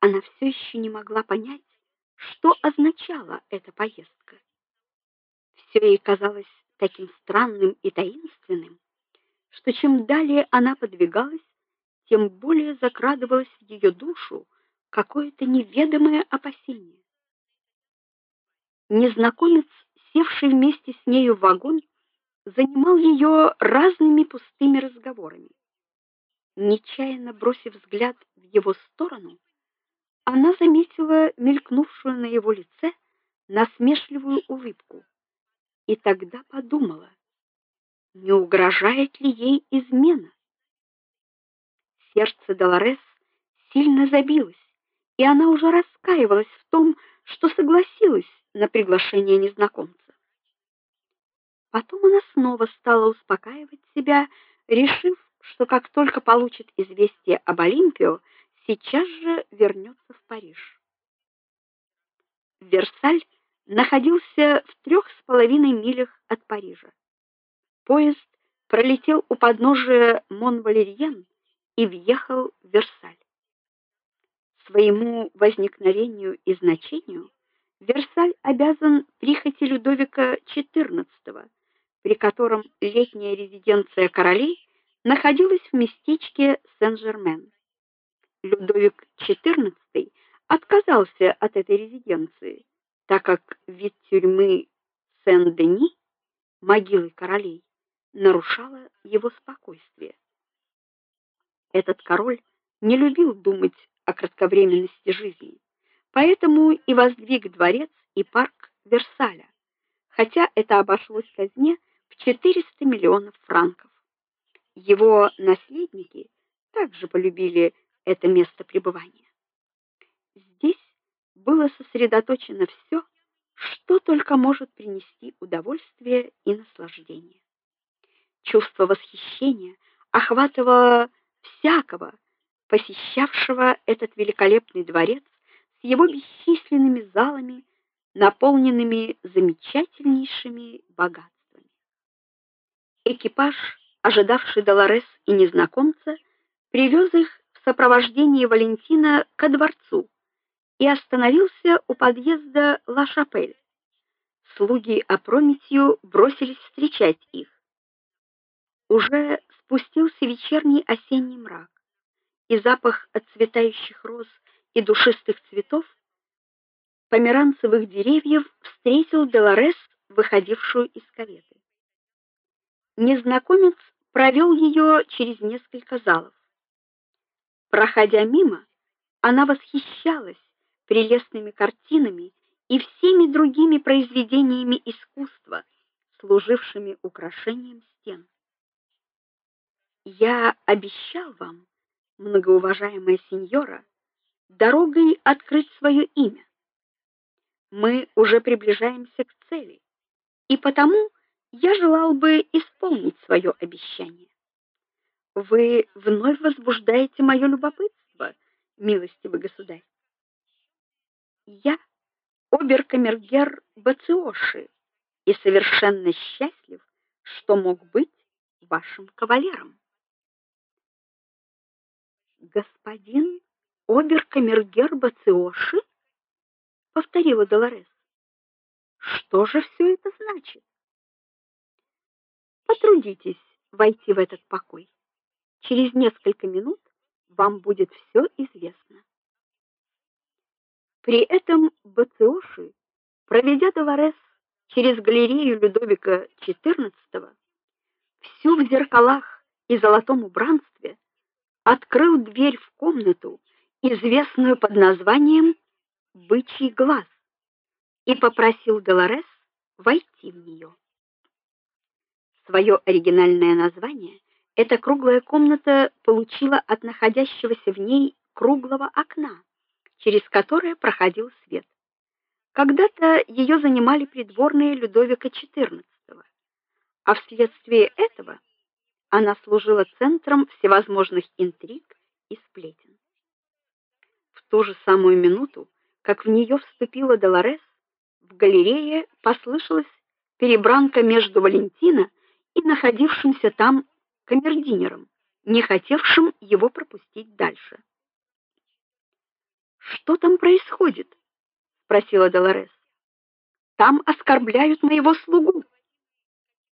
Она все еще не могла понять, что означала эта поездка. Все ей казалось таким странным и таинственным, что чем далее она подвигалась, тем более закрадывалось в ее душу какое-то неведомое опасение. Незнакомец, севший вместе с нею в вагон, занимал ее разными пустыми разговорами. Нечаянно бросив взгляд в его сторону, она заметила мелькнувшую на его лице насмешливую улыбку и тогда подумала: не угрожает ли ей измена? Сердце Долорес сильно забилось, и она уже раскаивалась в том, что согласилась на приглашение незнакомца. Потом она снова стала успокаивать себя, решив, что как только получит известие об Олимпио, сейчас же вернется в Париж. Версаль находился в трех с половиной милях от Парижа. Поезд пролетел у подножия Мон-Валерьен и въехал в Версаль. Своему возникновению и значению Версаль обязан прихоти Людовика XIV, при котором летняя резиденция королей находилась в местечке Сен-Жермен. Людовик XIV отказался от этой резиденции, так как вид тюрьмы Сен-Дени, могилы королей, нарушала его спокойствие. Этот король не любил думать о кратковременности жизни, поэтому и воздвиг дворец и парк Версаля, хотя это обошлось казне в 400 миллионов франков. Его наследники также полюбили это место пребывания. Здесь было сосредоточено все, что только может принести удовольствие и наслаждение. Чувство восхищения охватывало всякого, посещавшего этот великолепный дворец с его бесчисленными залами, наполненными замечательнейшими богатствами. Экипаж, ожидавший Долорес и незнакомца, привез их сопровождении Валентина ко дворцу и остановился у подъезда Ла-Шапель. Слуги опрометью бросились встречать их. Уже спустился вечерний осенний мрак, и запах отцветающих роз и душистых цветов померанцевых деревьев встретил Деларес, выходившую из кареты. Незнакомец провел ее через несколько залов. Проходя мимо, она восхищалась прелестными картинами и всеми другими произведениями искусства, служившими украшением стен. Я обещал вам, многоуважаемая сеньора, дорогой открыть свое имя. Мы уже приближаемся к цели, и потому я желал бы исполнить свое обещание. Вы вновь возбуждаете мое любопытство, милостивый государь. Я оберкамергер Бациоши и совершенно счастлив, что мог быть вашим кавалером. Господин оберкамергер Бациоши? повторила Долорес. Что же все это значит? Потрудитесь войти в этот покой. Через несколько минут вам будет все известно. При этом Бациоши, проведя Долорес через галерею Людовика XIV, всю в зеркалах и золотом убранстве, открыл дверь в комнату, известную под названием Бычий глаз, и попросил Долорес войти в нее. Свое оригинальное название эта круглая комната получила от находящегося в ней круглого окна, через которое проходил свет. Когда-то ее занимали придворные Людовика XIV, а вследствие этого она служила центром всевозможных интриг и сплетен. В ту же самую минуту, как в нее вступила Долорес, в галерее послышалась перебранка между Валентино и находившимся там камердинером, не хотевшим его пропустить дальше. Что там происходит? спросила Долорес. Там оскорбляют моего слугу.